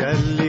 ಯಲ್ಲಿ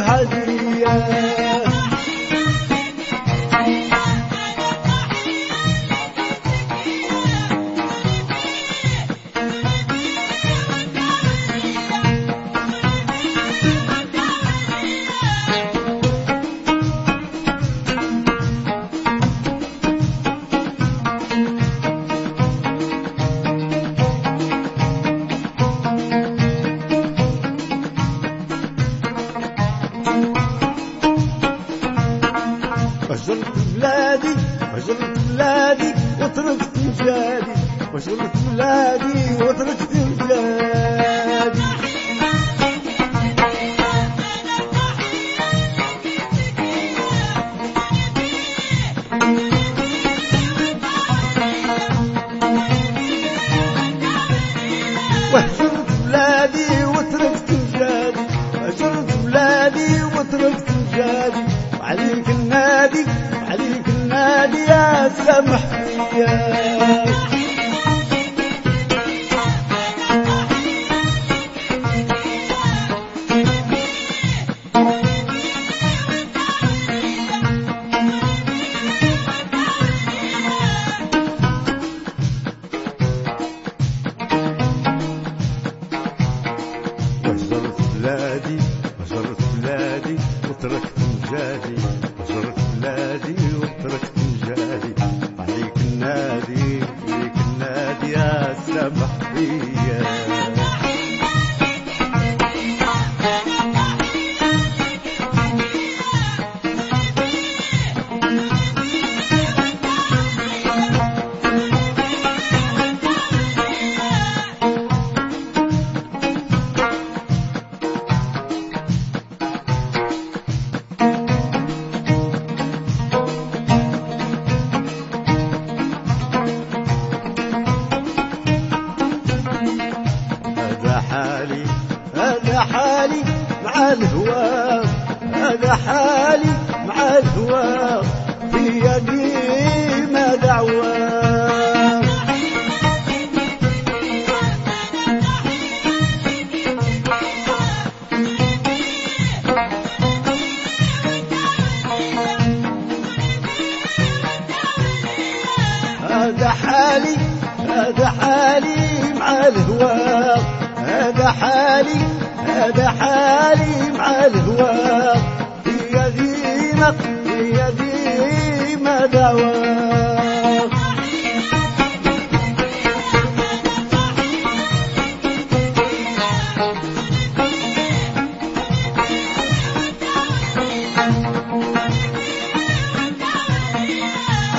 haldir وتركت مجالي وشرت بلادي وتركت بلادي. وهجرت بلادي وتركت بلادي هجرت بلادي وتركت بلادي. وعليك النادي وعليك يا سمح يا yeah. الهوى في يدي ما دعوى هذا حالي هذا حالي مع الهوى. هذا حالي هذا حالي مع الهوى. في يدي ما في يدي ما دعوى.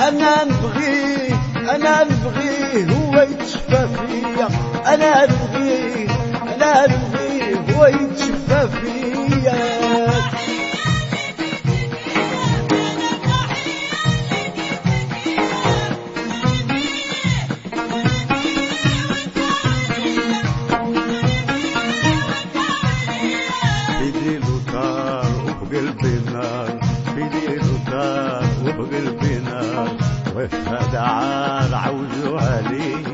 أنا نبغيه أنا نبغيه هو يتشفى فيا. أنا نبغيه أنا نبغيه هو يتشفى فيا. بيدي لوتار وبقلبي نار بيدي لوتار وبقلبي نار وهذا عار عوزه عليه